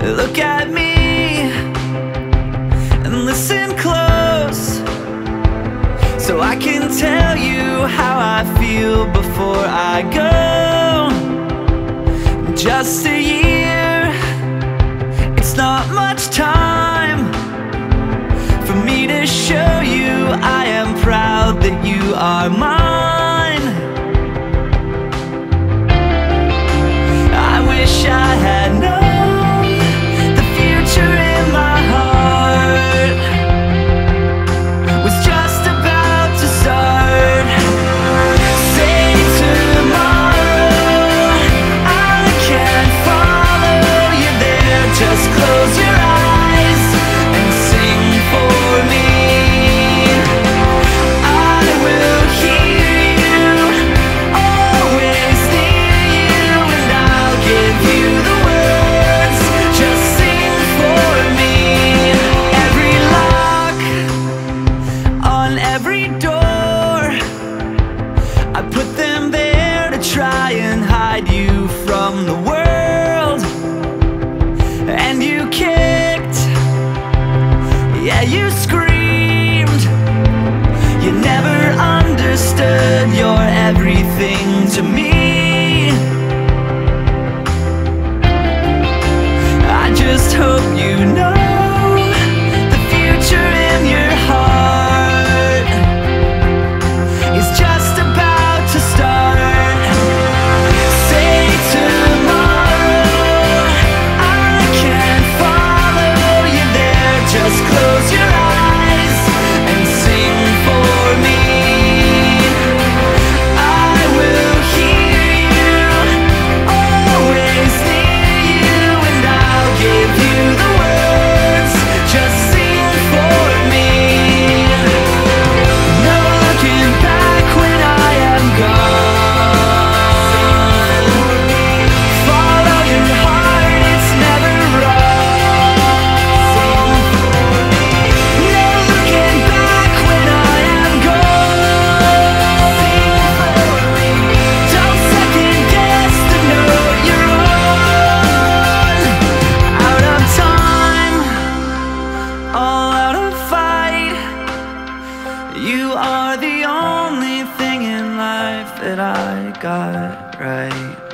Look at me and listen close so I can tell you how I feel before I go. Just a year, it's not much time for me to show you I am proud that you are mine. door. I put them there to try that I got right.